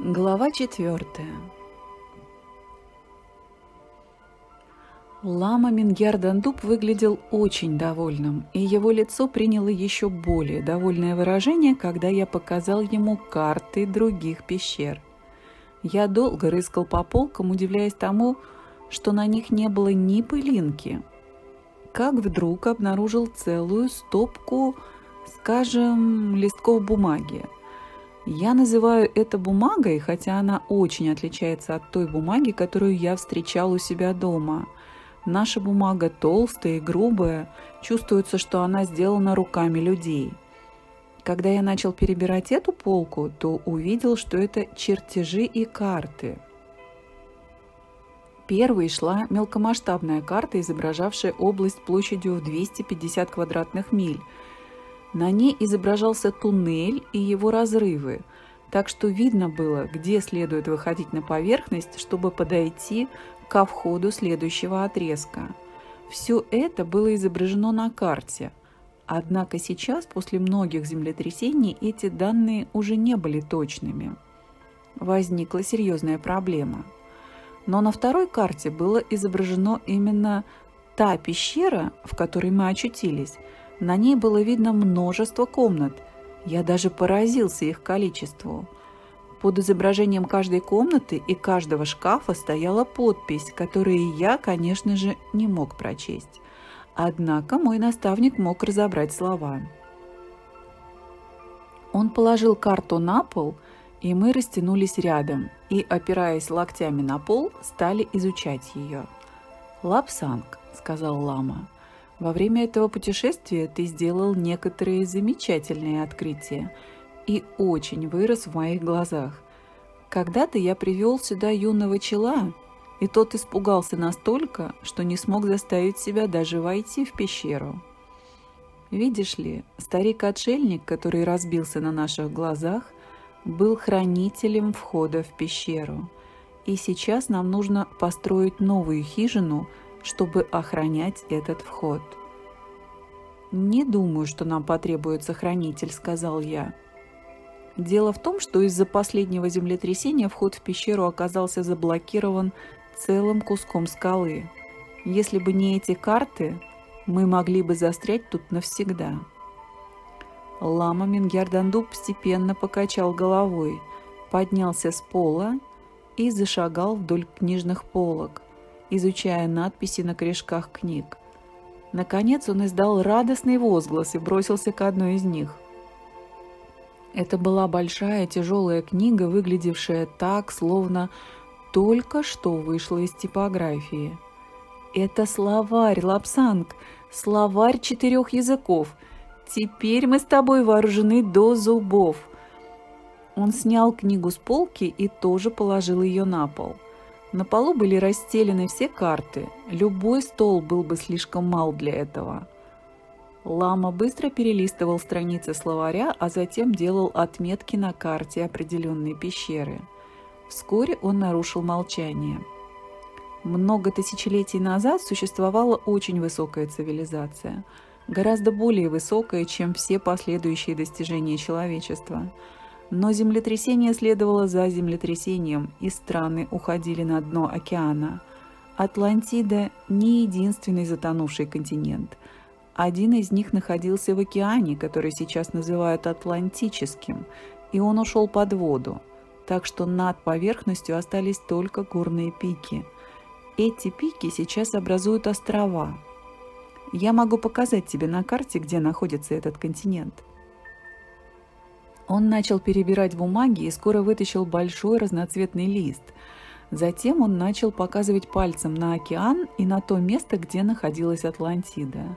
Глава четвертая. Лама Мингердандуб выглядел очень довольным, и его лицо приняло еще более довольное выражение, когда я показал ему карты других пещер. Я долго рыскал по полкам, удивляясь тому, что на них не было ни пылинки. Как вдруг обнаружил целую стопку, скажем, листков бумаги. Я называю это бумагой, хотя она очень отличается от той бумаги, которую я встречал у себя дома. Наша бумага толстая и грубая, чувствуется, что она сделана руками людей. Когда я начал перебирать эту полку, то увидел, что это чертежи и карты. Первой шла мелкомасштабная карта, изображавшая область площадью в 250 квадратных миль – на ней изображался туннель и его разрывы, так что видно было, где следует выходить на поверхность, чтобы подойти ко входу следующего отрезка. Все это было изображено на карте. Однако сейчас, после многих землетрясений, эти данные уже не были точными. Возникла серьезная проблема. Но на второй карте было изображено именно та пещера, в которой мы очутились – на ней было видно множество комнат. Я даже поразился их количеству. Под изображением каждой комнаты и каждого шкафа стояла подпись, которую я, конечно же, не мог прочесть. Однако мой наставник мог разобрать слова. Он положил карту на пол, и мы растянулись рядом и, опираясь локтями на пол, стали изучать ее. «Лапсанг», — сказал лама, во время этого путешествия ты сделал некоторые замечательные открытия и очень вырос в моих глазах. Когда-то я привел сюда юного чела, и тот испугался настолько, что не смог заставить себя даже войти в пещеру. Видишь ли, старик-отшельник, который разбился на наших глазах, был хранителем входа в пещеру. И сейчас нам нужно построить новую хижину – чтобы охранять этот вход. «Не думаю, что нам потребуется хранитель», — сказал я. Дело в том, что из-за последнего землетрясения вход в пещеру оказался заблокирован целым куском скалы. Если бы не эти карты, мы могли бы застрять тут навсегда. Лама Мингерданду постепенно покачал головой, поднялся с пола и зашагал вдоль книжных полок, изучая надписи на корешках книг. Наконец он издал радостный возглас и бросился к одной из них. Это была большая тяжелая книга, выглядевшая так, словно только что вышла из типографии. Это словарь, Лапсанг, словарь четырех языков. Теперь мы с тобой вооружены до зубов. Он снял книгу с полки и тоже положил ее на пол. На полу были расстелены все карты. Любой стол был бы слишком мал для этого. Лама быстро перелистывал страницы словаря, а затем делал отметки на карте определенной пещеры. Вскоре он нарушил молчание. Много тысячелетий назад существовала очень высокая цивилизация, гораздо более высокая, чем все последующие достижения человечества – но землетрясение следовало за землетрясением, и страны уходили на дно океана. Атлантида не единственный затонувший континент. Один из них находился в океане, который сейчас называют Атлантическим, и он ушел под воду, так что над поверхностью остались только горные пики. Эти пики сейчас образуют острова. Я могу показать тебе на карте, где находится этот континент. Он начал перебирать бумаги и скоро вытащил большой разноцветный лист. Затем он начал показывать пальцем на океан и на то место, где находилась Атлантида.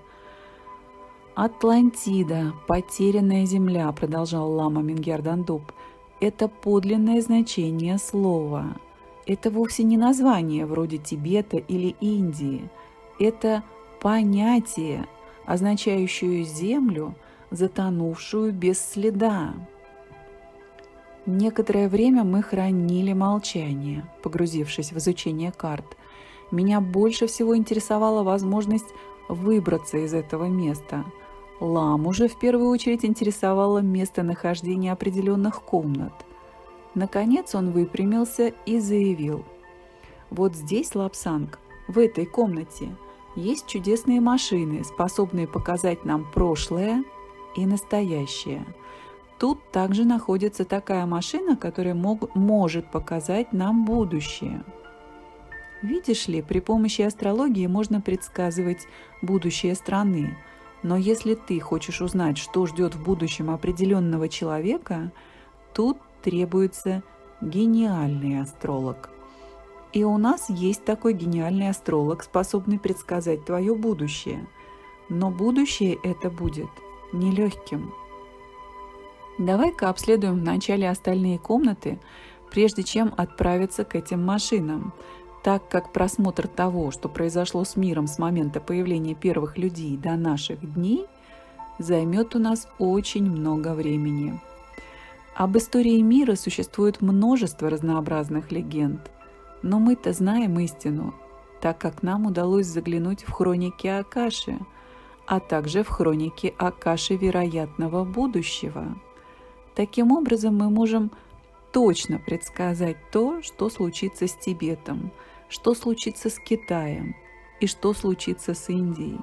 «Атлантида, потерянная земля», – продолжал лама Мингьяр Дондуп. «Это подлинное значение слова. Это вовсе не название вроде Тибета или Индии. Это понятие, означающее землю, затонувшую без следа». Некоторое время мы хранили молчание, погрузившись в изучение карт. Меня больше всего интересовала возможность выбраться из этого места. Ламу же в первую очередь интересовало местонахождение определенных комнат. Наконец он выпрямился и заявил. «Вот здесь, Лапсанг, в этой комнате, есть чудесные машины, способные показать нам прошлое и настоящее. Тут также находится такая машина, которая мог, может показать нам будущее. Видишь ли, при помощи астрологии можно предсказывать будущее страны. Но если ты хочешь узнать, что ждет в будущем определенного человека, тут требуется гениальный астролог. И у нас есть такой гениальный астролог, способный предсказать твое будущее. Но будущее это будет нелегким. Давай-ка обследуем вначале остальные комнаты, прежде чем отправиться к этим машинам, так как просмотр того, что произошло с миром с момента появления первых людей до наших дней, займет у нас очень много времени. Об истории мира существует множество разнообразных легенд, но мы-то знаем истину, так как нам удалось заглянуть в хроники Акаши, а также в хроники Акаши вероятного будущего. Таким образом, мы можем точно предсказать то, что случится с Тибетом, что случится с Китаем и что случится с Индией.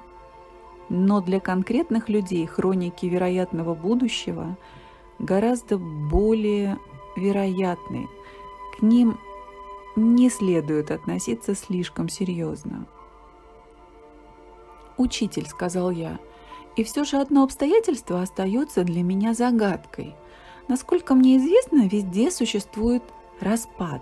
Но для конкретных людей хроники вероятного будущего гораздо более вероятны. К ним не следует относиться слишком серьезно. «Учитель», — сказал я, — «и все же одно обстоятельство остается для меня загадкой — Насколько мне известно, везде существует распад.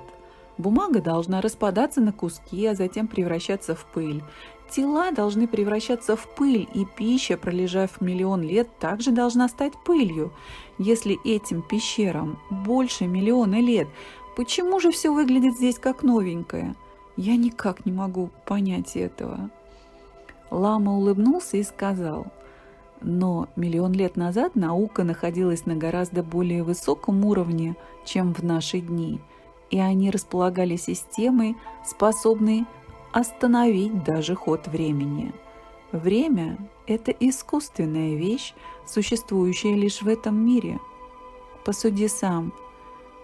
Бумага должна распадаться на куски, а затем превращаться в пыль. Тела должны превращаться в пыль, и пища, пролежав миллион лет, также должна стать пылью. Если этим пещерам больше миллиона лет, почему же все выглядит здесь как новенькое? Я никак не могу понять этого. Лама улыбнулся и сказал – но миллион лет назад наука находилась на гораздо более высоком уровне, чем в наши дни, и они располагали системой, способной остановить даже ход времени. Время – это искусственная вещь, существующая лишь в этом мире. Посуди сам.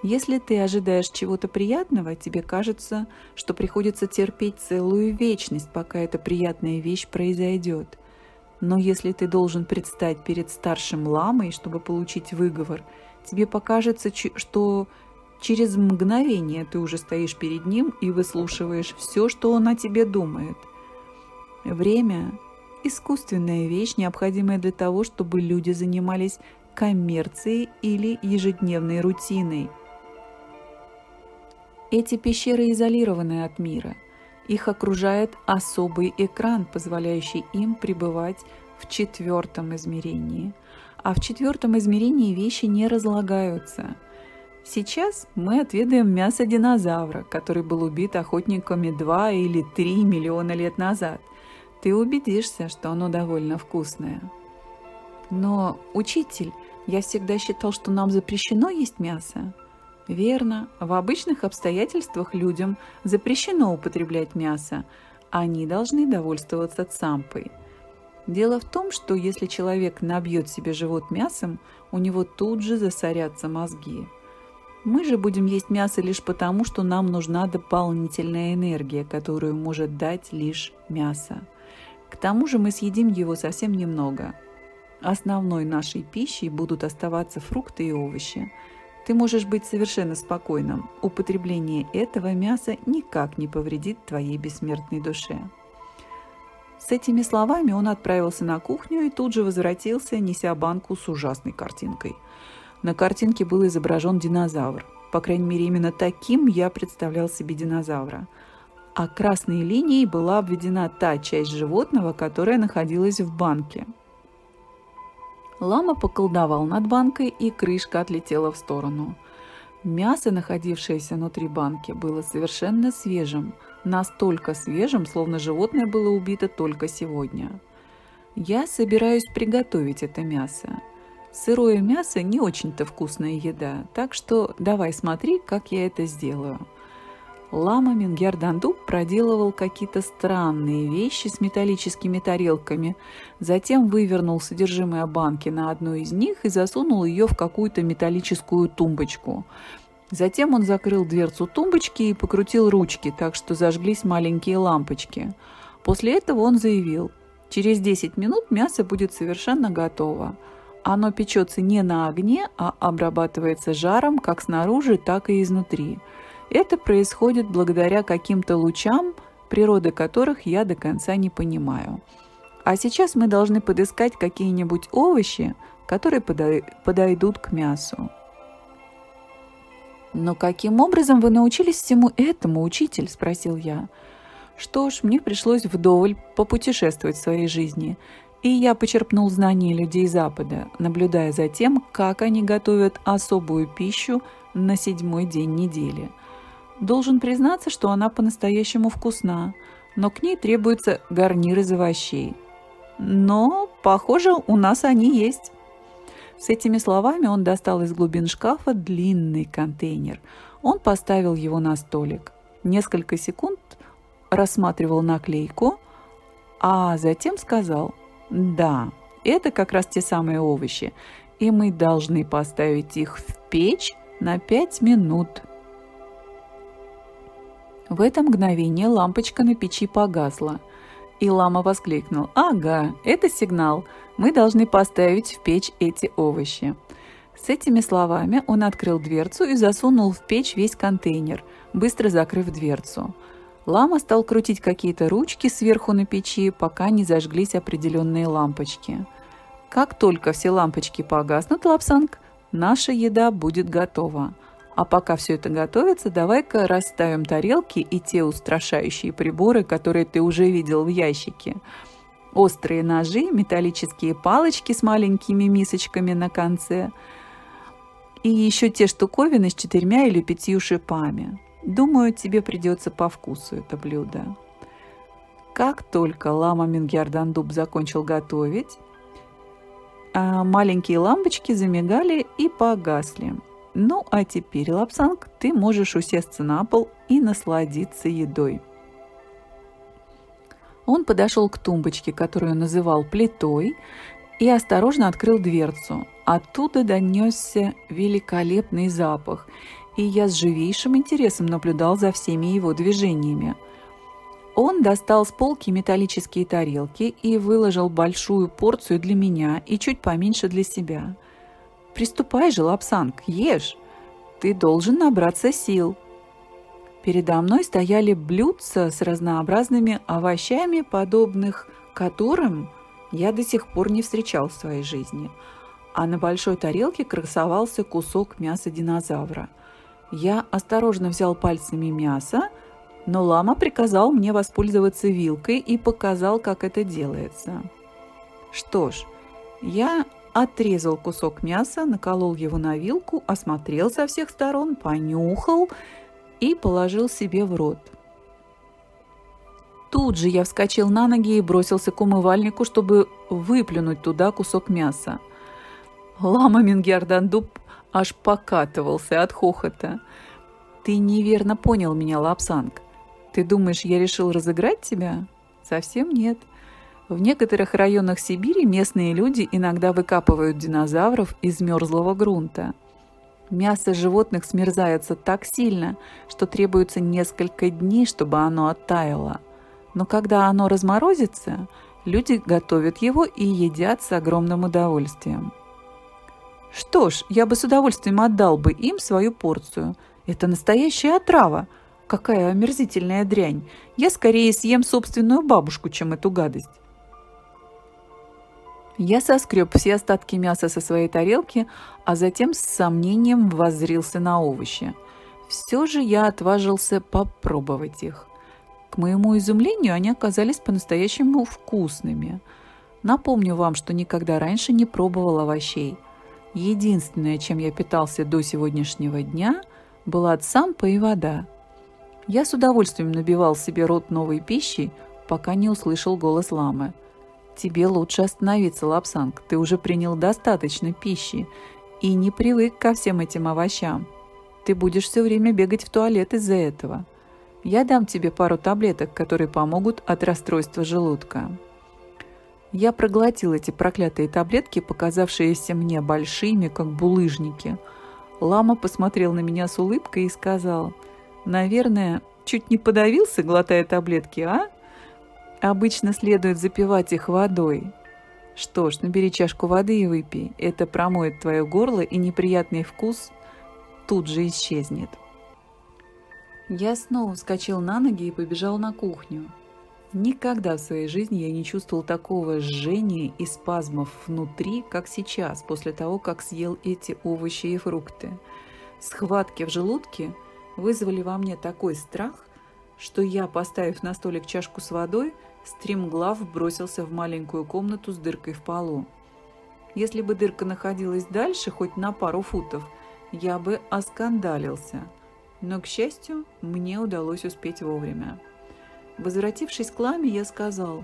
Если ты ожидаешь чего-то приятного, тебе кажется, что приходится терпеть целую вечность, пока эта приятная вещь произойдет – но если ты должен предстать перед старшим ламой, чтобы получить выговор, тебе покажется, что через мгновение ты уже стоишь перед ним и выслушиваешь все, что он о тебе думает. Время – искусственная вещь, необходимая для того, чтобы люди занимались коммерцией или ежедневной рутиной. Эти пещеры изолированы от мира – их окружает особый экран, позволяющий им пребывать в четвертом измерении. А в четвертом измерении вещи не разлагаются. Сейчас мы отведаем мясо динозавра, который был убит охотниками 2 или 3 миллиона лет назад. Ты убедишься, что оно довольно вкусное. Но, учитель, я всегда считал, что нам запрещено есть мясо. Верно, в обычных обстоятельствах людям запрещено употреблять мясо, они должны довольствоваться цампой. Дело в том, что если человек набьет себе живот мясом, у него тут же засорятся мозги. Мы же будем есть мясо лишь потому, что нам нужна дополнительная энергия, которую может дать лишь мясо. К тому же мы съедим его совсем немного. Основной нашей пищей будут оставаться фрукты и овощи – ты можешь быть совершенно спокойным. Употребление этого мяса никак не повредит твоей бессмертной душе. С этими словами он отправился на кухню и тут же возвратился, неся банку с ужасной картинкой. На картинке был изображен динозавр. По крайней мере, именно таким я представлял себе динозавра. А красной линией была обведена та часть животного, которая находилась в банке – Лама поколдовал над банкой, и крышка отлетела в сторону. Мясо, находившееся внутри банки, было совершенно свежим, настолько свежим, словно животное было убито только сегодня. Я собираюсь приготовить это мясо. Сырое мясо не очень-то вкусная еда, так что давай смотри, как я это сделаю. Лама Мингерданду проделывал какие-то странные вещи с металлическими тарелками, затем вывернул содержимое банки на одну из них и засунул ее в какую-то металлическую тумбочку. Затем он закрыл дверцу тумбочки и покрутил ручки, так что зажглись маленькие лампочки. После этого он заявил, через 10 минут мясо будет совершенно готово. Оно печется не на огне, а обрабатывается жаром как снаружи, так и изнутри. Это происходит благодаря каким-то лучам, природы которых я до конца не понимаю. А сейчас мы должны подыскать какие-нибудь овощи, которые подойдут к мясу. «Но каким образом вы научились всему этому, учитель?» – спросил я. Что ж, мне пришлось вдоволь попутешествовать в своей жизни, и я почерпнул знания людей Запада, наблюдая за тем, как они готовят особую пищу на седьмой день недели. Должен признаться, что она по-настоящему вкусна, но к ней требуется гарнир из овощей. Но, похоже, у нас они есть. С этими словами он достал из глубин шкафа длинный контейнер. Он поставил его на столик. Несколько секунд рассматривал наклейку, а затем сказал «Да, это как раз те самые овощи, и мы должны поставить их в печь на 5 минут». В это мгновение лампочка на печи погасла, и лама воскликнул «Ага, это сигнал, мы должны поставить в печь эти овощи». С этими словами он открыл дверцу и засунул в печь весь контейнер, быстро закрыв дверцу. Лама стал крутить какие-то ручки сверху на печи, пока не зажглись определенные лампочки. Как только все лампочки погаснут, Лапсанг, наша еда будет готова. А пока все это готовится, давай-ка расставим тарелки и те устрашающие приборы, которые ты уже видел в ящике – острые ножи, металлические палочки с маленькими мисочками на конце и еще те штуковины с четырьмя или пятью шипами. Думаю, тебе придется по вкусу это блюдо. Как только лама Мингердандуб закончил готовить, а маленькие лампочки замигали и погасли. Ну а теперь, Лапсанг, ты можешь усесться на пол и насладиться едой. Он подошел к тумбочке, которую называл плитой, и осторожно открыл дверцу. Оттуда донесся великолепный запах, и я с живейшим интересом наблюдал за всеми его движениями. Он достал с полки металлические тарелки и выложил большую порцию для меня и чуть поменьше для себя. «Приступай же, Лапсанг, ешь! Ты должен набраться сил!» Передо мной стояли блюдца с разнообразными овощами, подобных которым я до сих пор не встречал в своей жизни. А на большой тарелке красовался кусок мяса динозавра. Я осторожно взял пальцами мясо, но лама приказал мне воспользоваться вилкой и показал, как это делается. Что ж, я отрезал кусок мяса, наколол его на вилку, осмотрел со всех сторон, понюхал – и положил себе в рот. Тут же я вскочил на ноги и бросился к умывальнику, чтобы выплюнуть туда кусок мяса. Лама Мингердандуб аж покатывался от хохота. «Ты неверно понял меня, Лапсанг. Ты думаешь, я решил разыграть тебя? Совсем нет. В некоторых районах Сибири местные люди иногда выкапывают динозавров из мерзлого грунта. Мясо животных смерзается так сильно, что требуется несколько дней, чтобы оно оттаяло. Но когда оно разморозится, люди готовят его и едят с огромным удовольствием. Что ж, я бы с удовольствием отдал бы им свою порцию. Это настоящая отрава. Какая омерзительная дрянь. Я скорее съем собственную бабушку, чем эту гадость. Я соскреб все остатки мяса со своей тарелки, а затем с сомнением воззрился на овощи. Все же я отважился попробовать их. К моему изумлению, они оказались по-настоящему вкусными. Напомню вам, что никогда раньше не пробовал овощей. Единственное, чем я питался до сегодняшнего дня, была цампа и вода. Я с удовольствием набивал себе рот новой пищей, пока не услышал голос ламы – Тебе лучше остановиться, Лапсанг. Ты уже принял достаточно пищи и не привык ко всем этим овощам. Ты будешь все время бегать в туалет из-за этого. Я дам тебе пару таблеток, которые помогут от расстройства желудка. Я проглотил эти проклятые таблетки, показавшиеся мне большими, как булыжники. Лама посмотрел на меня с улыбкой и сказал, «Наверное, чуть не подавился, глотая таблетки, а? Обычно следует запивать их водой. Что ж, набери чашку воды и выпей. Это промоет твое горло, и неприятный вкус тут же исчезнет». Я снова вскочил на ноги и побежал на кухню. Никогда в своей жизни я не чувствовал такого жжения и спазмов внутри, как сейчас, после того, как съел эти овощи и фрукты. Схватки в желудке вызвали во мне такой страх, что я, поставив на столик чашку с водой, стремглав бросился в маленькую комнату с дыркой в полу. Если бы дырка находилась дальше, хоть на пару футов, я бы оскандалился. Но, к счастью, мне удалось успеть вовремя. Возвратившись к Ламе, я сказал,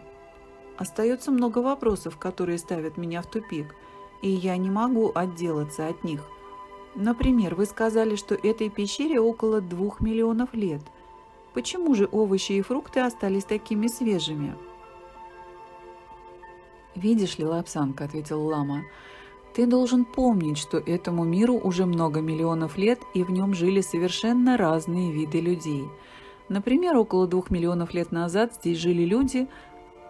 «Остается много вопросов, которые ставят меня в тупик, и я не могу отделаться от них. Например, вы сказали, что этой пещере около двух миллионов лет. Почему же овощи и фрукты остались такими свежими?» «Видишь ли, Лапсанка», — ответил Лама, — «ты должен помнить, что этому миру уже много миллионов лет, и в нем жили совершенно разные виды людей — Например, около двух миллионов лет назад здесь жили люди,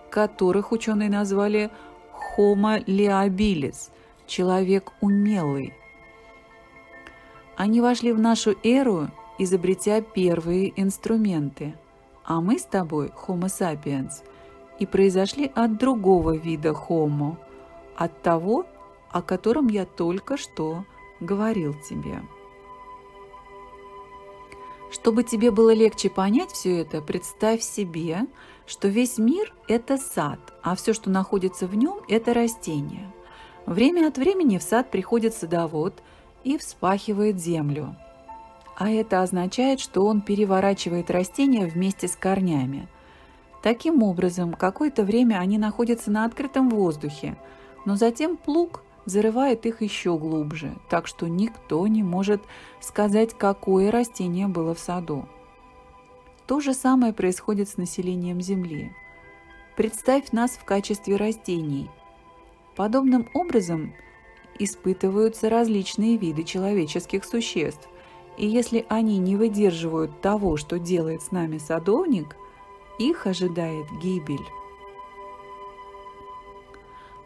которых ученые назвали Homo liabilis – человек умелый. Они вошли в нашу эру, изобретя первые инструменты, а мы с тобой, Homo sapiens, и произошли от другого вида Homo, от того, о котором я только что говорил тебе. Чтобы тебе было легче понять все это, представь себе, что весь мир – это сад, а все, что находится в нем – это растения. Время от времени в сад приходит садовод и вспахивает землю. А это означает, что он переворачивает растения вместе с корнями. Таким образом, какое-то время они находятся на открытом воздухе, но затем плуг зарывает их еще глубже, так что никто не может сказать, какое растение было в саду. То же самое происходит с населением Земли. Представь нас в качестве растений. Подобным образом испытываются различные виды человеческих существ, и если они не выдерживают того, что делает с нами садовник, их ожидает гибель.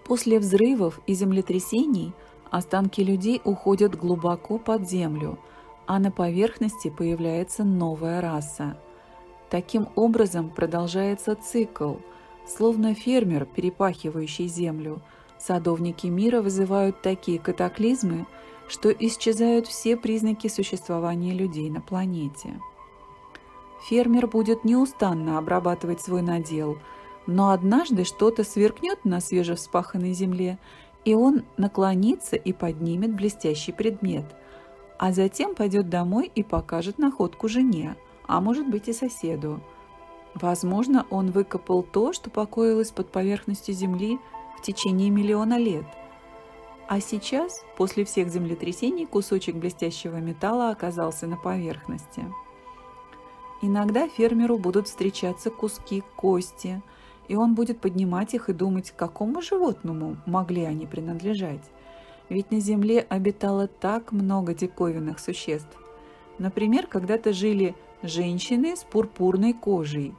После взрывов и землетрясений останки людей уходят глубоко под землю, а на поверхности появляется новая раса. Таким образом продолжается цикл, словно фермер, перепахивающий землю. Садовники мира вызывают такие катаклизмы, что исчезают все признаки существования людей на планете. Фермер будет неустанно обрабатывать свой надел – но однажды что-то сверкнет на свежевспаханной земле, и он наклонится и поднимет блестящий предмет, а затем пойдет домой и покажет находку жене, а может быть и соседу. Возможно, он выкопал то, что покоилось под поверхностью земли в течение миллиона лет. А сейчас, после всех землетрясений, кусочек блестящего металла оказался на поверхности. Иногда фермеру будут встречаться куски кости – и он будет поднимать их и думать, какому животному могли они принадлежать. Ведь на Земле обитало так много диковинных существ. Например, когда-то жили женщины с пурпурной кожей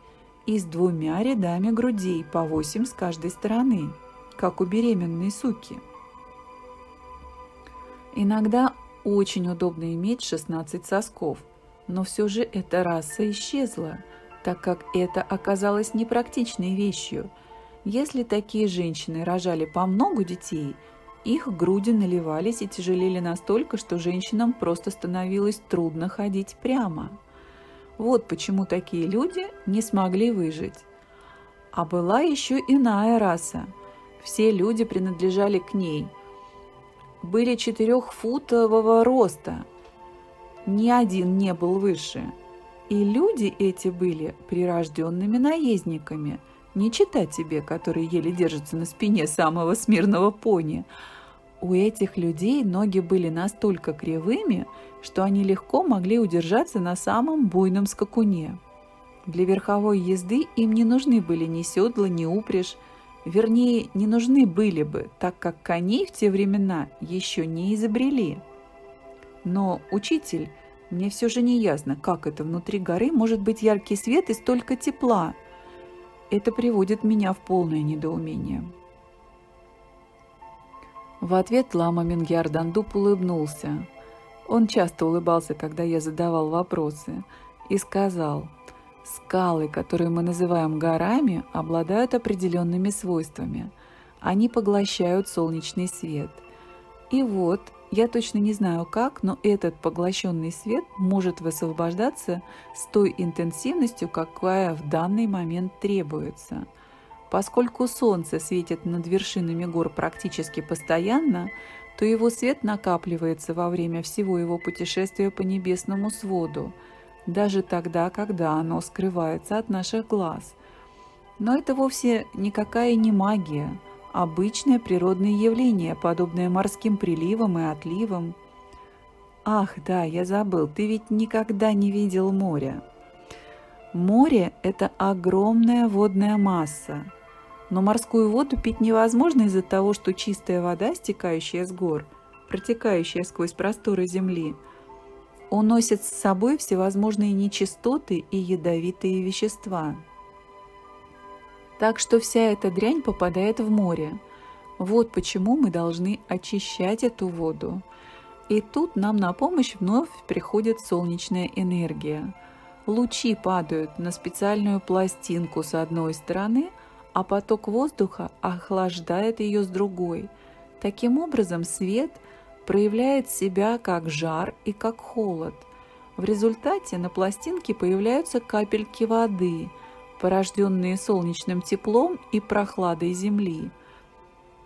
и с двумя рядами грудей по восемь с каждой стороны, как у беременной суки. Иногда очень удобно иметь 16 сосков, но все же эта раса исчезла – так как это оказалось непрактичной вещью. Если такие женщины рожали по много детей, их груди наливались и тяжелели настолько, что женщинам просто становилось трудно ходить прямо. Вот почему такие люди не смогли выжить. А была еще иная раса. Все люди принадлежали к ней. Были четырехфутового роста. Ни один не был выше. И люди эти были прирожденными наездниками, не читать тебе, которые еле держатся на спине самого смирного пони. У этих людей ноги были настолько кривыми, что они легко могли удержаться на самом буйном скакуне. Для верховой езды им не нужны были ни седла, ни упряжь, вернее, не нужны были бы, так как коней в те времена еще не изобрели. Но, учитель, мне все же не ясно, как это внутри горы может быть яркий свет и столько тепла. Это приводит меня в полное недоумение. В ответ лама Мингяр Дандуп улыбнулся. Он часто улыбался, когда я задавал вопросы, и сказал, «Скалы, которые мы называем горами, обладают определенными свойствами. Они поглощают солнечный свет. И вот, я точно не знаю как, но этот поглощенный свет может высвобождаться с той интенсивностью, какая в данный момент требуется. Поскольку Солнце светит над вершинами гор практически постоянно, то его свет накапливается во время всего его путешествия по небесному своду, даже тогда, когда оно скрывается от наших глаз. Но это вовсе никакая не магия – обычное природное явление, подобное морским приливам и отливам. Ах, да, я забыл, ты ведь никогда не видел моря. Море – это огромная водная масса. Но морскую воду пить невозможно из-за того, что чистая вода, стекающая с гор, протекающая сквозь просторы земли, уносит с собой всевозможные нечистоты и ядовитые вещества – так что вся эта дрянь попадает в море. Вот почему мы должны очищать эту воду. И тут нам на помощь вновь приходит солнечная энергия. Лучи падают на специальную пластинку с одной стороны, а поток воздуха охлаждает ее с другой. Таким образом, свет проявляет себя как жар и как холод. В результате на пластинке появляются капельки воды – порожденные солнечным теплом и прохладой Земли.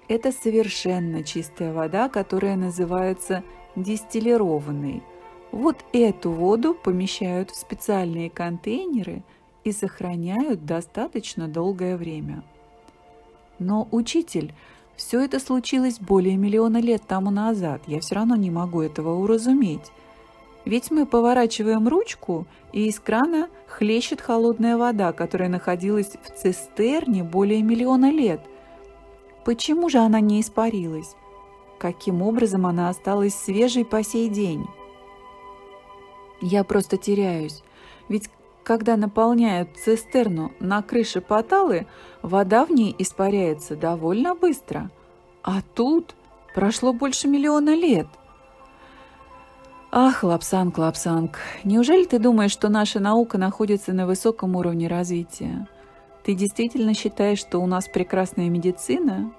Это совершенно чистая вода, которая называется дистиллированной. Вот эту воду помещают в специальные контейнеры и сохраняют достаточно долгое время. Но, учитель, все это случилось более миллиона лет тому назад. Я все равно не могу этого уразуметь. Ведь мы поворачиваем ручку, и из крана хлещет холодная вода, которая находилась в цистерне более миллиона лет. Почему же она не испарилась? Каким образом она осталась свежей по сей день? Я просто теряюсь. Ведь когда наполняют цистерну на крыше Паталы, вода в ней испаряется довольно быстро. А тут прошло больше миллиона лет – Ах, Лобсанг, Лобсанг, неужели ты думаешь, что наша наука находится на высоком уровне развития? Ты действительно считаешь, что у нас прекрасная медицина?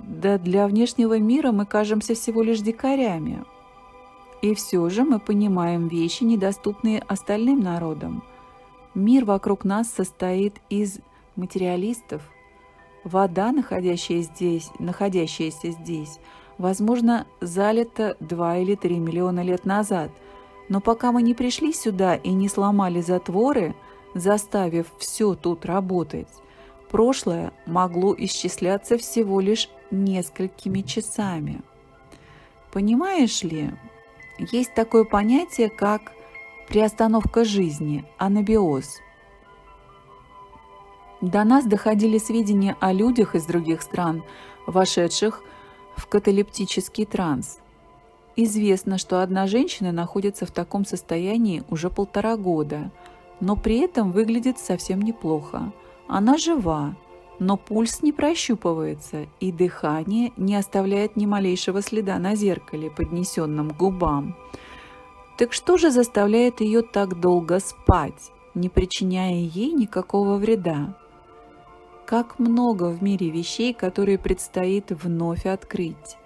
Да для внешнего мира мы кажемся всего лишь дикарями. И все же мы понимаем вещи, недоступные остальным народам. Мир вокруг нас состоит из материалистов. Вода, находящаяся здесь, находящаяся здесь – возможно, залито 2 или 3 миллиона лет назад. Но пока мы не пришли сюда и не сломали затворы, заставив все тут работать, прошлое могло исчисляться всего лишь несколькими часами. Понимаешь ли, есть такое понятие, как приостановка жизни, анабиоз. До нас доходили сведения о людях из других стран, вошедших в каталептический транс. Известно, что одна женщина находится в таком состоянии уже полтора года, но при этом выглядит совсем неплохо. Она жива, но пульс не прощупывается, и дыхание не оставляет ни малейшего следа на зеркале, поднесенном губам. Так что же заставляет ее так долго спать, не причиняя ей никакого вреда? Как много в мире вещей, которые предстоит вновь открыть.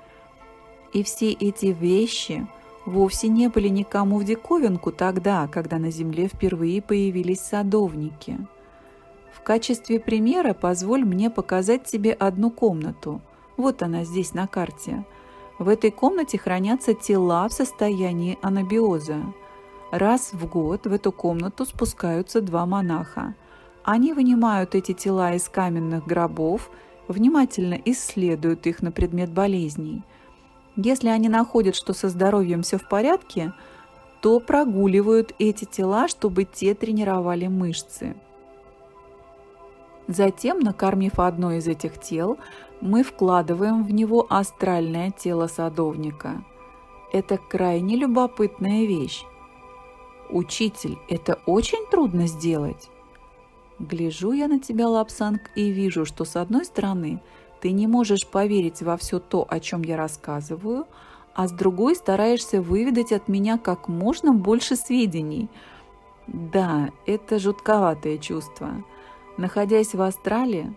И все эти вещи вовсе не были никому в диковинку тогда, когда на Земле впервые появились садовники. В качестве примера позволь мне показать тебе одну комнату. Вот она здесь на карте. В этой комнате хранятся тела в состоянии анабиоза. Раз в год в эту комнату спускаются два монаха – они вынимают эти тела из каменных гробов, внимательно исследуют их на предмет болезней. Если они находят, что со здоровьем все в порядке, то прогуливают эти тела, чтобы те тренировали мышцы. Затем, накормив одно из этих тел, мы вкладываем в него астральное тело садовника. Это крайне любопытная вещь. Учитель, это очень трудно сделать. Гляжу я на тебя, Лапсанг, и вижу, что с одной стороны ты не можешь поверить во все то, о чем я рассказываю, а с другой стараешься выведать от меня как можно больше сведений. Да, это жутковатое чувство. Находясь в астрале,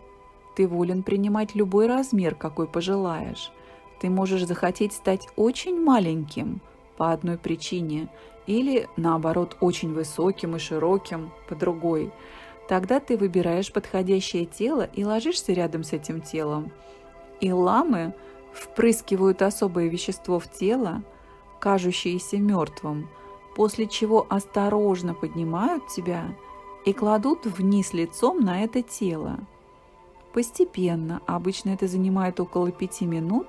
ты волен принимать любой размер, какой пожелаешь. Ты можешь захотеть стать очень маленьким по одной причине или, наоборот, очень высоким и широким по другой. Тогда ты выбираешь подходящее тело и ложишься рядом с этим телом. И ламы впрыскивают особое вещество в тело, кажущееся мертвым, после чего осторожно поднимают тебя и кладут вниз лицом на это тело. Постепенно, обычно это занимает около пяти минут,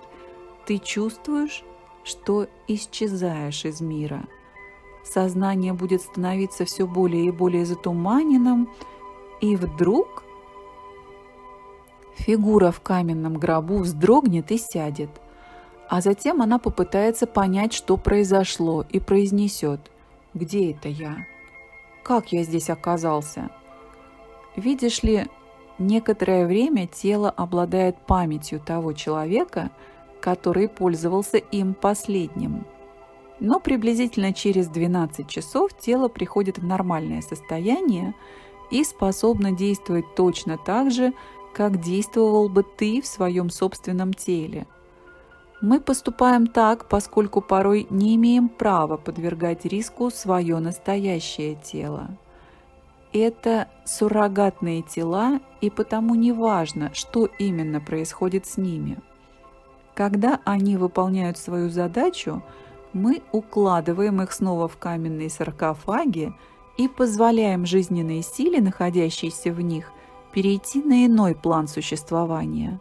ты чувствуешь, что исчезаешь из мира. Сознание будет становиться все более и более затуманенным, и вдруг фигура в каменном гробу вздрогнет и сядет, а затем она попытается понять, что произошло, и произнесет «Где это я? Как я здесь оказался?» Видишь ли, Некоторое время тело обладает памятью того человека, который пользовался им последним. Но приблизительно через 12 часов тело приходит в нормальное состояние и способно действовать точно так же, как действовал бы ты в своем собственном теле. Мы поступаем так, поскольку порой не имеем права подвергать риску свое настоящее тело это суррогатные тела, и потому не важно, что именно происходит с ними. Когда они выполняют свою задачу, мы укладываем их снова в каменные саркофаги и позволяем жизненной силе, находящейся в них, перейти на иной план существования.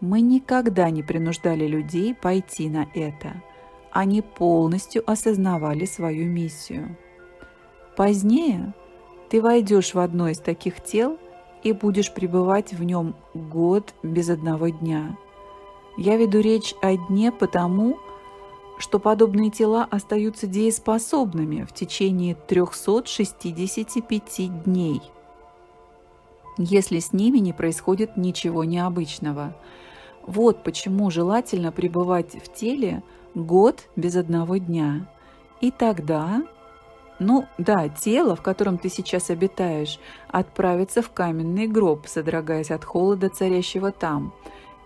Мы никогда не принуждали людей пойти на это. Они полностью осознавали свою миссию. Позднее ты войдешь в одно из таких тел и будешь пребывать в нем год без одного дня. Я веду речь о дне потому, что подобные тела остаются дееспособными в течение 365 дней, если с ними не происходит ничего необычного. Вот почему желательно пребывать в теле год без одного дня. И тогда ну да, тело, в котором ты сейчас обитаешь, отправится в каменный гроб, содрогаясь от холода, царящего там.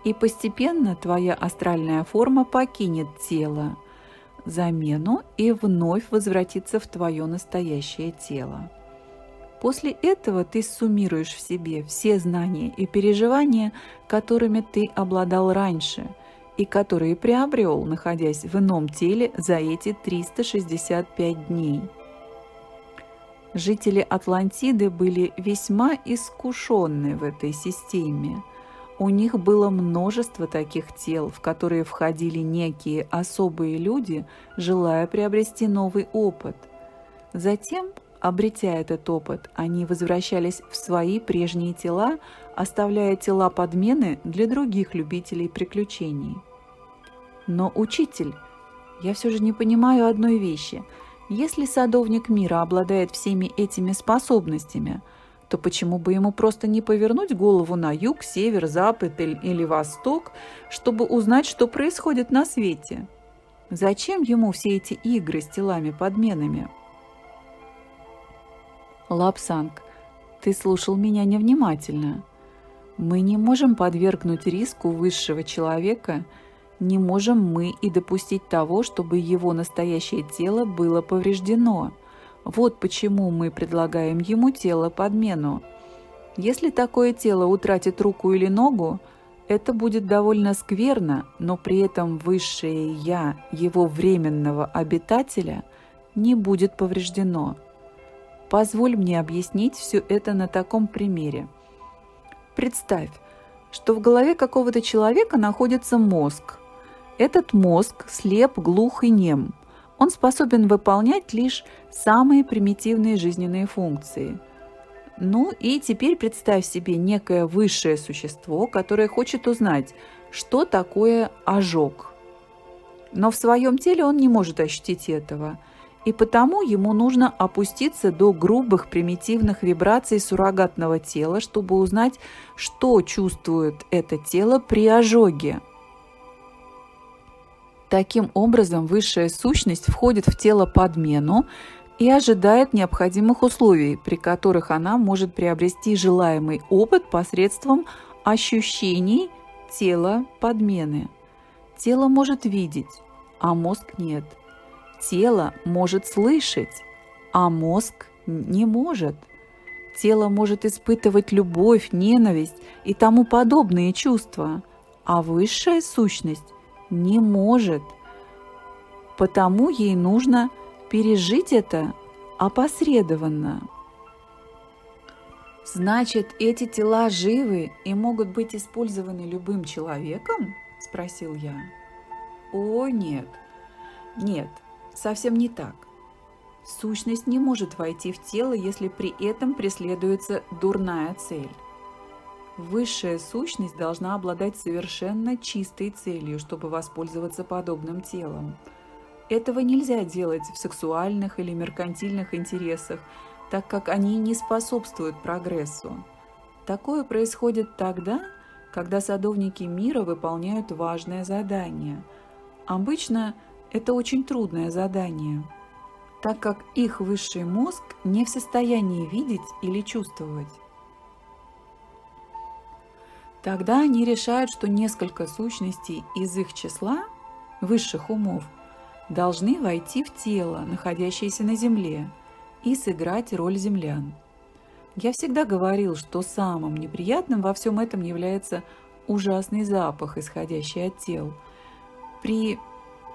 И постепенно твоя астральная форма покинет тело, замену и вновь возвратится в твое настоящее тело. После этого ты суммируешь в себе все знания и переживания, которыми ты обладал раньше и которые приобрел, находясь в ином теле за эти 365 дней. Жители Атлантиды были весьма искушенны в этой системе. У них было множество таких тел, в которые входили некие особые люди, желая приобрести новый опыт. Затем, обретя этот опыт, они возвращались в свои прежние тела, оставляя тела подмены для других любителей приключений. Но, учитель, я все же не понимаю одной вещи – если садовник мира обладает всеми этими способностями, то почему бы ему просто не повернуть голову на юг, север, запад или восток, чтобы узнать, что происходит на свете? Зачем ему все эти игры с телами-подменами? Лапсанг, ты слушал меня невнимательно. Мы не можем подвергнуть риску высшего человека – не можем мы и допустить того, чтобы его настоящее тело было повреждено. Вот почему мы предлагаем ему тело подмену. Если такое тело утратит руку или ногу, это будет довольно скверно, но при этом высшее «я» его временного обитателя не будет повреждено. Позволь мне объяснить все это на таком примере. Представь, что в голове какого-то человека находится мозг – этот мозг слеп, глух и нем. Он способен выполнять лишь самые примитивные жизненные функции. Ну и теперь представь себе некое высшее существо, которое хочет узнать, что такое ожог. Но в своем теле он не может ощутить этого – и потому ему нужно опуститься до грубых примитивных вибраций суррогатного тела, чтобы узнать, что чувствует это тело при ожоге. Таким образом, высшая сущность входит в тело подмену и ожидает необходимых условий, при которых она может приобрести желаемый опыт посредством ощущений тела подмены. Тело может видеть, а мозг нет – Тело может слышать, а мозг не может. Тело может испытывать любовь, ненависть и тому подобные чувства, а высшая сущность не может. Потому ей нужно пережить это опосредованно. Значит, эти тела живы и могут быть использованы любым человеком? Спросил я. О, нет. Нет, совсем не так. Сущность не может войти в тело, если при этом преследуется дурная цель. Высшая сущность должна обладать совершенно чистой целью, чтобы воспользоваться подобным телом. Этого нельзя делать в сексуальных или меркантильных интересах, так как они не способствуют прогрессу. Такое происходит тогда, когда садовники мира выполняют важное задание. Обычно это очень трудное задание, так как их высший мозг не в состоянии видеть или чувствовать. Тогда они решают, что несколько сущностей из их числа, высших умов, должны войти в тело, находящееся на Земле, и сыграть роль землян. Я всегда говорил, что самым неприятным во всем этом является ужасный запах, исходящий от тел. При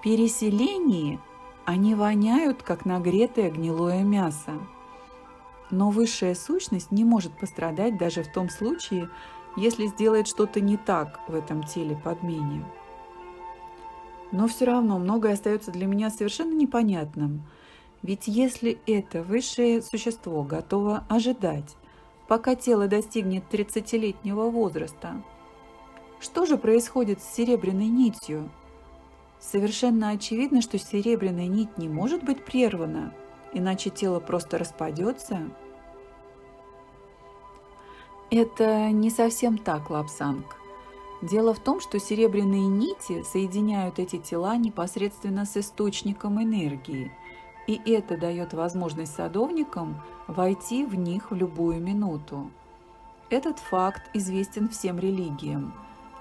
переселении они воняют, как нагретое гнилое мясо. Но высшая сущность не может пострадать даже в том случае, если сделает что-то не так в этом теле подмене. Но все равно многое остается для меня совершенно непонятным. Ведь если это высшее существо готово ожидать, пока тело достигнет 30-летнего возраста, что же происходит с серебряной нитью, Совершенно очевидно, что серебряная нить не может быть прервана, иначе тело просто распадется. Это не совсем так, Лапсанг. Дело в том, что серебряные нити соединяют эти тела непосредственно с источником энергии, и это дает возможность садовникам войти в них в любую минуту. Этот факт известен всем религиям.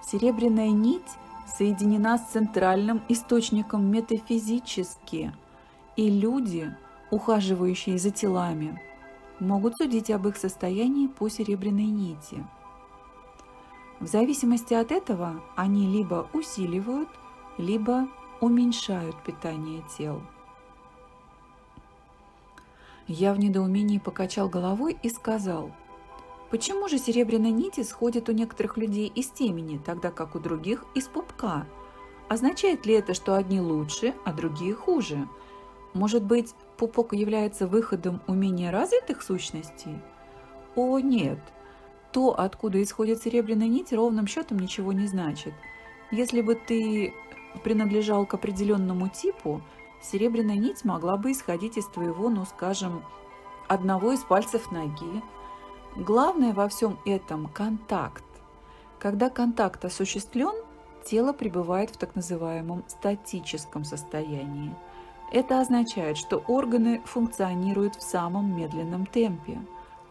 Серебряная нить – соединена с центральным источником метафизически, и люди, ухаживающие за телами, могут судить об их состоянии по серебряной нити. В зависимости от этого они либо усиливают, либо уменьшают питание тел. Я в недоумении покачал головой и сказал – Почему же серебряные нити сходят у некоторых людей из темени, тогда как у других из пупка? Означает ли это, что одни лучше, а другие хуже? Может быть, пупок является выходом у менее развитых сущностей? О, нет. То, откуда исходит серебряная нить, ровным счетом ничего не значит. Если бы ты принадлежал к определенному типу, серебряная нить могла бы исходить из твоего, ну скажем, одного из пальцев ноги, Главное во всем этом – контакт. Когда контакт осуществлен, тело пребывает в так называемом статическом состоянии. Это означает, что органы функционируют в самом медленном темпе.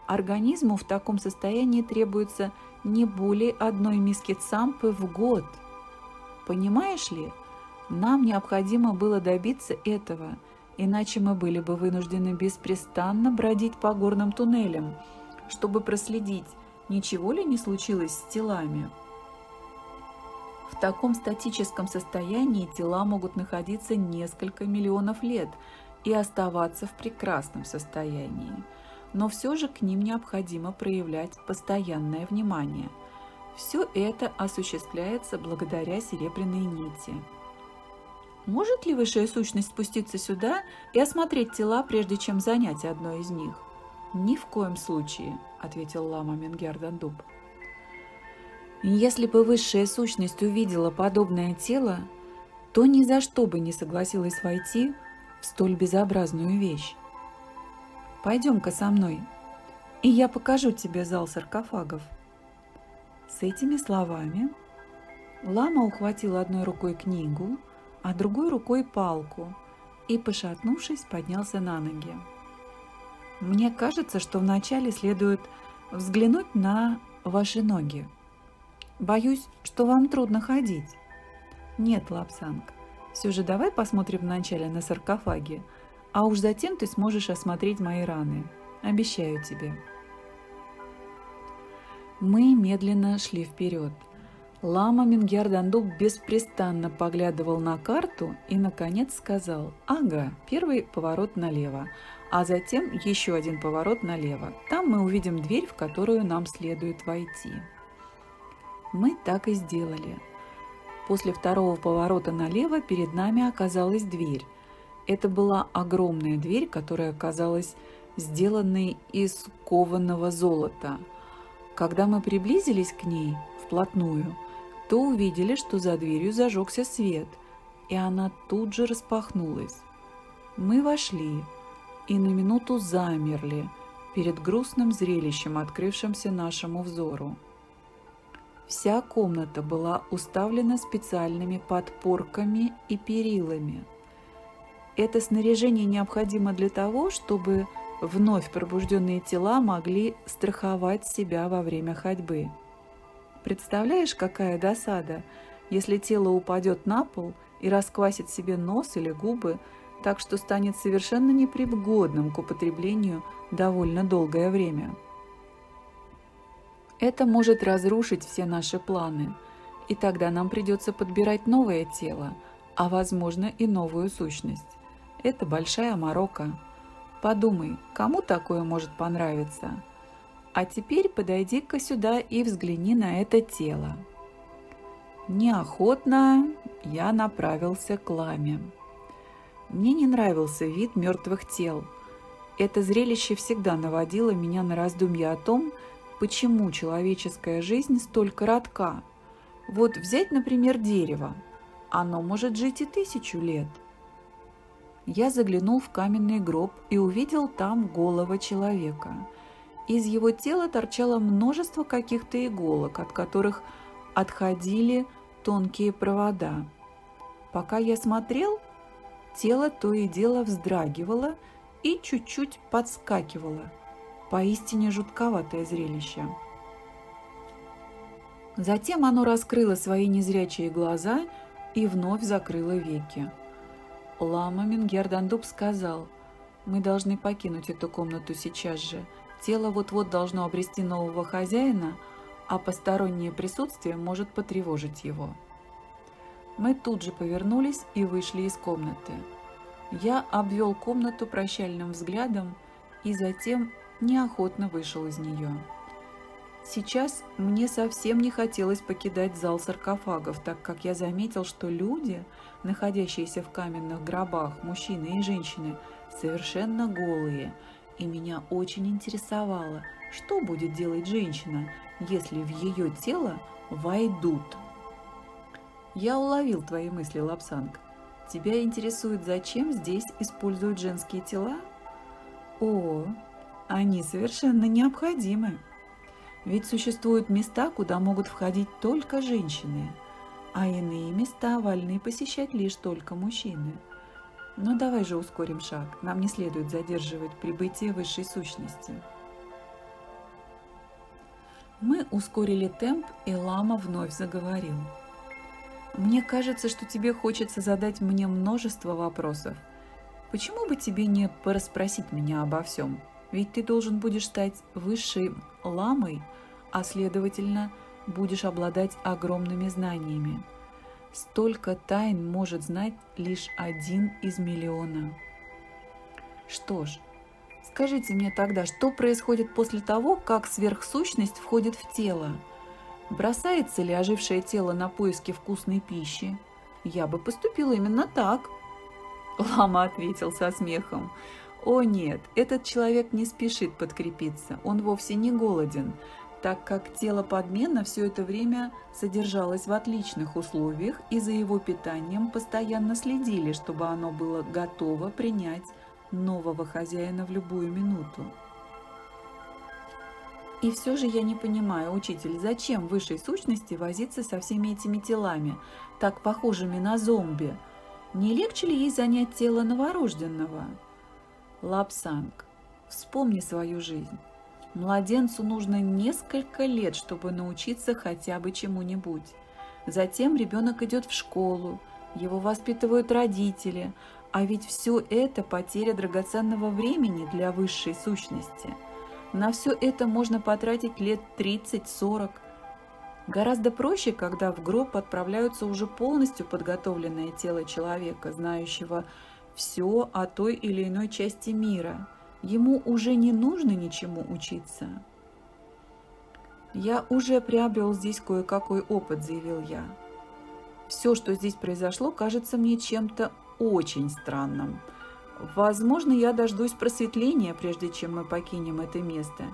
Организму в таком состоянии требуется не более одной миски цампы в год. Понимаешь ли, нам необходимо было добиться этого, иначе мы были бы вынуждены беспрестанно бродить по горным туннелям – чтобы проследить, ничего ли не случилось с телами. В таком статическом состоянии тела могут находиться несколько миллионов лет и оставаться в прекрасном состоянии, но все же к ним необходимо проявлять постоянное внимание. Все это осуществляется благодаря серебряной нити. Может ли высшая сущность спуститься сюда и осмотреть тела, прежде чем занять одно из них? «Ни в коем случае», – ответил лама Менгердандуб. «Если бы высшая сущность увидела подобное тело, то ни за что бы не согласилась войти в столь безобразную вещь. Пойдем-ка со мной, и я покажу тебе зал саркофагов. С этими словами лама ухватил одной рукой книгу, а другой рукой палку и, пошатнувшись, поднялся на ноги. Мне кажется, что вначале следует взглянуть на ваши ноги. Боюсь, что вам трудно ходить. Нет, Лапсанг, все же давай посмотрим вначале на саркофаги, а уж затем ты сможешь осмотреть мои раны. Обещаю тебе. Мы медленно шли вперед. Лама Мингердандук беспрестанно поглядывал на карту и, наконец, сказал «Ага, первый поворот налево, а затем еще один поворот налево. Там мы увидим дверь, в которую нам следует войти». Мы так и сделали. После второго поворота налево перед нами оказалась дверь. Это была огромная дверь, которая оказалась сделанной из кованого золота. Когда мы приблизились к ней вплотную – то увидели, что за дверью зажегся свет, и она тут же распахнулась. Мы вошли и на минуту замерли перед грустным зрелищем, открывшимся нашему взору. Вся комната была уставлена специальными подпорками и перилами. Это снаряжение необходимо для того, чтобы вновь пробужденные тела могли страховать себя во время ходьбы. Представляешь, какая досада, если тело упадет на пол и расквасит себе нос или губы, так что станет совершенно непригодным к употреблению довольно долгое время. Это может разрушить все наши планы, и тогда нам придется подбирать новое тело, а возможно и новую сущность. Это большая морока. Подумай, кому такое может понравиться? А теперь подойди-ка сюда и взгляни на это тело. Неохотно я направился к ламе. Мне не нравился вид мертвых тел. Это зрелище всегда наводило меня на раздумья о том, почему человеческая жизнь столь коротка. Вот взять, например, дерево. Оно может жить и тысячу лет. Я заглянул в каменный гроб и увидел там голого человека – из его тела торчало множество каких-то иголок, от которых отходили тонкие провода. Пока я смотрел, тело то и дело вздрагивало и чуть-чуть подскакивало. Поистине жутковатое зрелище. Затем оно раскрыло свои незрячие глаза и вновь закрыло веки. Лама Мингердандуб сказал, «Мы должны покинуть эту комнату сейчас же. Тело вот-вот должно обрести нового хозяина, а постороннее присутствие может потревожить его. Мы тут же повернулись и вышли из комнаты. Я обвел комнату прощальным взглядом и затем неохотно вышел из нее. Сейчас мне совсем не хотелось покидать зал саркофагов, так как я заметил, что люди, находящиеся в каменных гробах, мужчины и женщины, совершенно голые – и меня очень интересовало, что будет делать женщина, если в ее тело войдут. Я уловил твои мысли, Лапсанг. Тебя интересует, зачем здесь используют женские тела? О, они совершенно необходимы. Ведь существуют места, куда могут входить только женщины, а иные места вольны посещать лишь только мужчины – но давай же ускорим шаг. Нам не следует задерживать прибытие высшей сущности. Мы ускорили темп, и лама вновь заговорил. Мне кажется, что тебе хочется задать мне множество вопросов. Почему бы тебе не порасспросить меня обо всем? Ведь ты должен будешь стать высшей ламой, а следовательно, будешь обладать огромными знаниями. Столько тайн может знать лишь один из миллиона. Что ж, скажите мне тогда, что происходит после того, как сверхсущность входит в тело? Бросается ли ожившее тело на поиски вкусной пищи? Я бы поступила именно так. Лама ответил со смехом. О нет, этот человек не спешит подкрепиться, он вовсе не голоден. так как тело подмена все это время содержалось в отличных условиях и за его питанием постоянно следили, чтобы оно было готово принять нового хозяина в любую минуту. И все же я не понимаю, учитель, зачем высшей сущности возиться со всеми этими телами, так похожими на зомби? Не легче ли ей занять тело новорожденного? Лапсанг, вспомни свою жизнь. Младенцу нужно несколько лет, чтобы научиться хотя бы чему-нибудь. Затем ребенок идет в школу, его воспитывают родители, а ведь все это потеря драгоценного времени для высшей сущности – на все это можно потратить лет 30-40. Гораздо проще, когда в гроб отправляются уже полностью подготовленное тело человека, знающего все о той или иной части мира. Ему уже не нужно ничему учиться. «Я уже приобрел здесь кое-какой опыт», – заявил я. «Все, что здесь произошло, кажется мне чем-то очень странным. Возможно, я дождусь просветления, прежде чем мы покинем это место.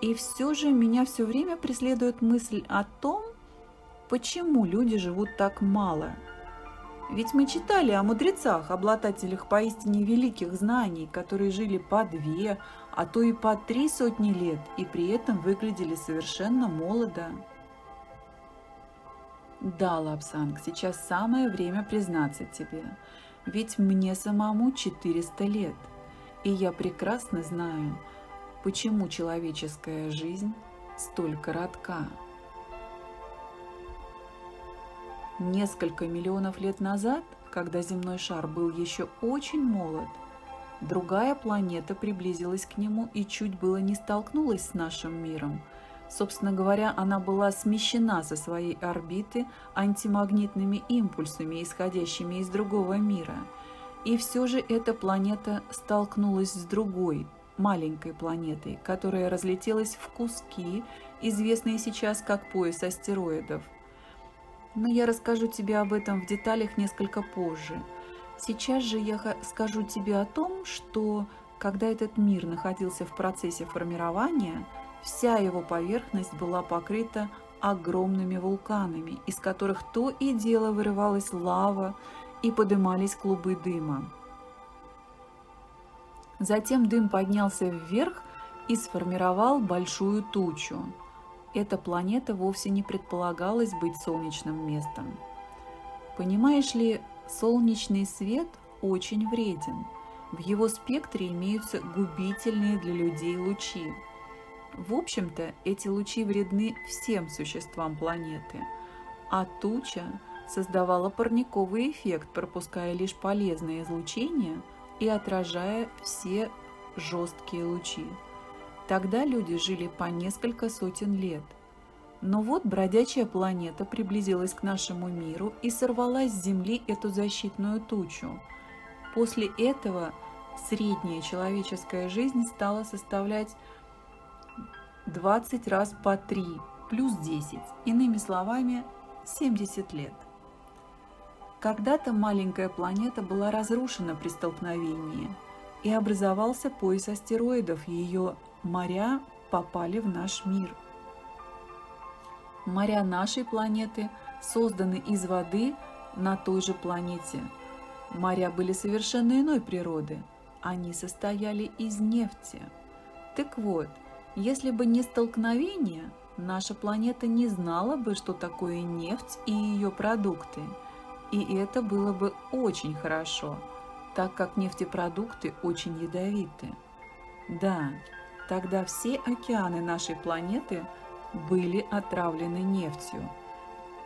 И все же меня все время преследует мысль о том, почему люди живут так мало. Ведь мы читали о мудрецах, обладателях поистине великих знаний, которые жили по две, а то и по три сотни лет, и при этом выглядели совершенно молодо. Да, Лапсанг, сейчас самое время признаться тебе – ведь мне самому 400 лет, и я прекрасно знаю, почему человеческая жизнь столь коротка. Несколько миллионов лет назад, когда земной шар был еще очень молод, другая планета приблизилась к нему и чуть было не столкнулась с нашим миром – Собственно говоря, она была смещена со своей орбиты антимагнитными импульсами, исходящими из другого мира. И все же эта планета столкнулась с другой, маленькой планетой, которая разлетелась в куски, известные сейчас как пояс астероидов. Но я расскажу тебе об этом в деталях несколько позже. Сейчас же я скажу тебе о том, что когда этот мир находился в процессе формирования – Вся его поверхность была покрыта огромными вулканами, из которых то и дело вырывалась лава и подымались клубы дыма. Затем дым поднялся вверх и сформировал большую тучу. Эта планета вовсе не предполагалась быть солнечным местом. Понимаешь ли, солнечный свет очень вреден. В его спектре имеются губительные для людей лучи. В общем-то, эти лучи вредны всем существам планеты, а туча создавала парниковый эффект, пропуская лишь полезное излучение и отражая все жесткие лучи. Тогда люди жили по несколько сотен лет. Но вот бродячая планета приблизилась к нашему миру и сорвала с Земли эту защитную тучу. После этого средняя человеческая жизнь стала составлять 20 раз по 3 плюс 10, иными словами, 70 лет. Когда-то маленькая планета была разрушена при столкновении, и образовался пояс астероидов, ее моря попали в наш мир. Моря нашей планеты созданы из воды на той же планете. Моря были совершенно иной природы, они состояли из нефти. Так вот, если бы не столкновение, наша планета не знала бы, что такое нефть и ее продукты. И это было бы очень хорошо, так как нефтепродукты очень ядовиты. Да, тогда все океаны нашей планеты были отравлены нефтью.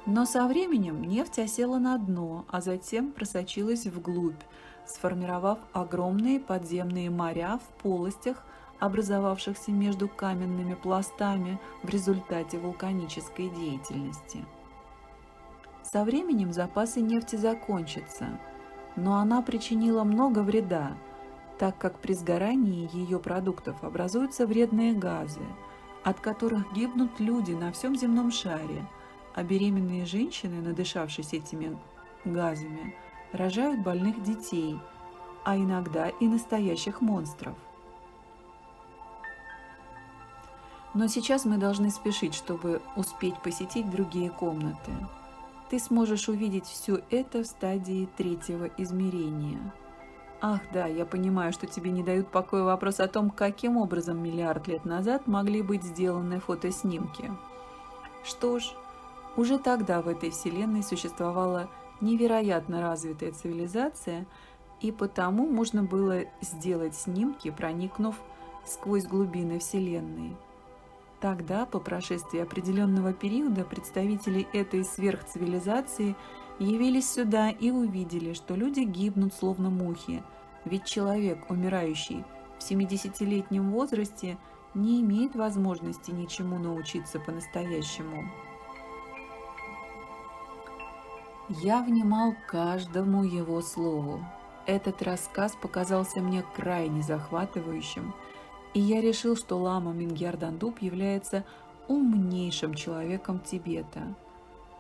Но со временем нефть осела на дно, а затем просочилась вглубь, сформировав огромные подземные моря в полостях, образовавшихся между каменными пластами в результате вулканической деятельности. Со временем запасы нефти закончатся, но она причинила много вреда, так как при сгорании ее продуктов образуются вредные газы, от которых гибнут люди на всем земном шаре, а беременные женщины, надышавшись этими газами, рожают больных детей, а иногда и настоящих монстров. Но сейчас мы должны спешить, чтобы успеть посетить другие комнаты. Ты сможешь увидеть все это в стадии третьего измерения. Ах да, я понимаю, что тебе не дают покоя вопрос о том, каким образом миллиард лет назад могли быть сделаны фотоснимки. Что ж, уже тогда в этой вселенной существовала невероятно развитая цивилизация, и потому можно было сделать снимки, проникнув сквозь глубины Вселенной. Тогда, по прошествии определенного периода, представители этой сверхцивилизации явились сюда и увидели, что люди гибнут словно мухи, ведь человек, умирающий в 70-летнем возрасте, не имеет возможности ничему научиться по-настоящему. Я внимал каждому его слову. Этот рассказ показался мне крайне захватывающим, и я решил, что лама Мингердандуб является умнейшим человеком Тибета.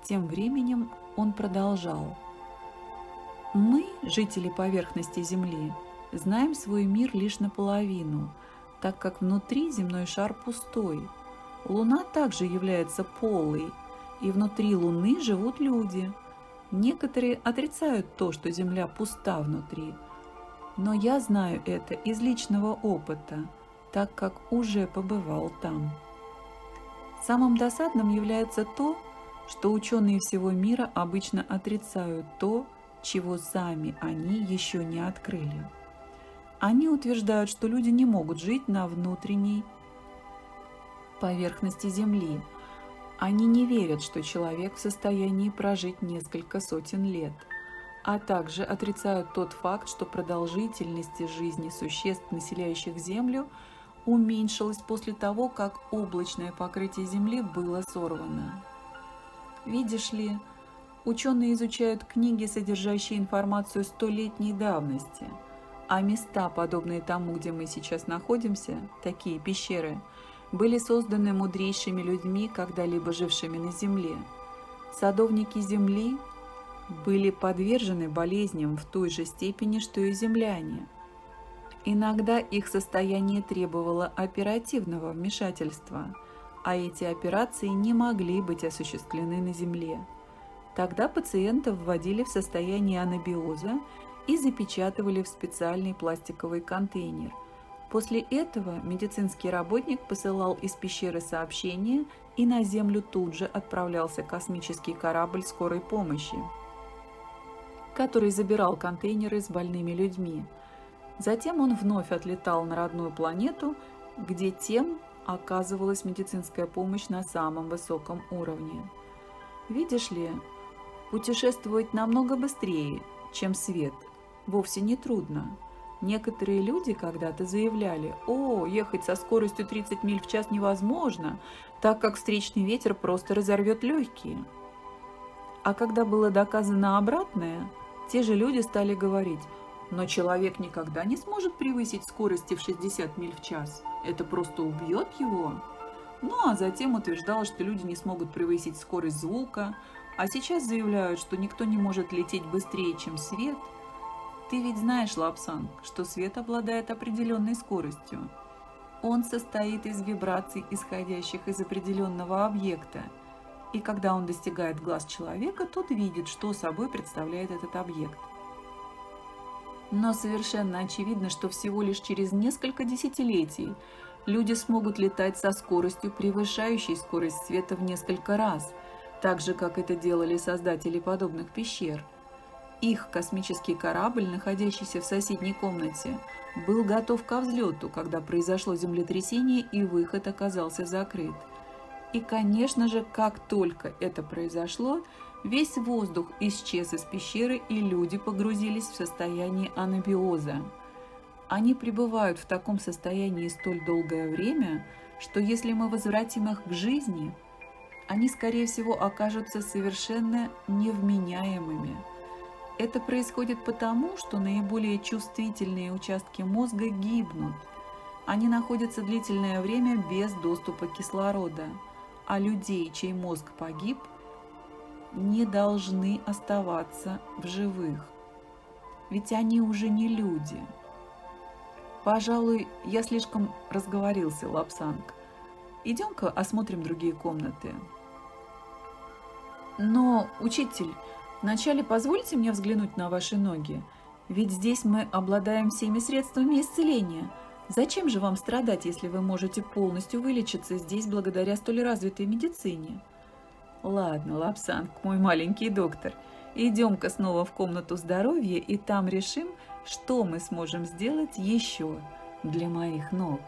Тем временем он продолжал. «Мы, жители поверхности Земли, знаем свой мир лишь наполовину, так как внутри земной шар пустой. Луна также является полой, и внутри Луны живут люди – Некоторые отрицают то, что Земля пуста внутри, но я знаю это из личного опыта, так как уже побывал там. Самым досадным является то, что ученые всего мира обычно отрицают то, чего сами они еще не открыли. Они утверждают, что люди не могут жить на внутренней поверхности Земли – они не верят, что человек в состоянии прожить несколько сотен лет, а также отрицают тот факт, что продолжительность жизни существ, населяющих Землю, уменьшилась после того, как облачное покрытие Земли было сорвано. Видишь ли, ученые изучают книги, содержащие информацию столетней давности, а места, подобные тому, где мы сейчас находимся, такие пещеры – были созданы мудрейшими людьми, когда-либо жившими на Земле. Садовники Земли были подвержены болезням в той же степени, что и земляне. Иногда их состояние требовало оперативного вмешательства, а эти операции не могли быть осуществлены на Земле. Тогда пациентов вводили в состояние анабиоза и запечатывали в специальный пластиковый контейнер – После этого медицинский работник посылал из пещеры сообщение, и на Землю тут же отправлялся космический корабль скорой помощи, который забирал контейнеры с больными людьми. Затем он вновь отлетал на родную планету, где тем оказывалась медицинская помощь на самом высоком уровне. Видишь ли, путешествовать намного быстрее, чем свет, вовсе не трудно. Некоторые люди когда-то заявляли, о, ехать со скоростью 30 миль в час невозможно, так как встречный ветер просто разорвет легкие. А когда было доказано обратное, те же люди стали говорить, но человек никогда не сможет превысить скорости в 60 миль в час, это просто убьет его. Ну а затем утверждал, что люди не смогут превысить скорость звука, а сейчас заявляют, что никто не может лететь быстрее, чем свет – ты ведь знаешь, Лапсан, что свет обладает определенной скоростью. Он состоит из вибраций, исходящих из определенного объекта. И когда он достигает глаз человека, тот видит, что собой представляет этот объект. Но совершенно очевидно, что всего лишь через несколько десятилетий люди смогут летать со скоростью, превышающей скорость света в несколько раз, так же, как это делали создатели подобных пещер – их космический корабль, находящийся в соседней комнате, был готов ко взлету, когда произошло землетрясение и выход оказался закрыт. И, конечно же, как только это произошло, весь воздух исчез из пещеры и люди погрузились в состояние анабиоза. Они пребывают в таком состоянии столь долгое время, что если мы возвратим их к жизни, они, скорее всего, окажутся совершенно невменяемыми – это происходит потому, что наиболее чувствительные участки мозга гибнут. Они находятся длительное время без доступа кислорода, а людей, чей мозг погиб, не должны оставаться в живых. Ведь они уже не люди. Пожалуй, я слишком разговорился, Лапсанг. идем-ка осмотрим другие комнаты. Но, учитель, вначале позвольте мне взглянуть на ваши ноги, ведь здесь мы обладаем всеми средствами исцеления. Зачем же вам страдать, если вы можете полностью вылечиться здесь благодаря столь развитой медицине? Ладно, Лапсанг, мой маленький доктор, идем-ка снова в комнату здоровья и там решим, что мы сможем сделать еще для моих ног.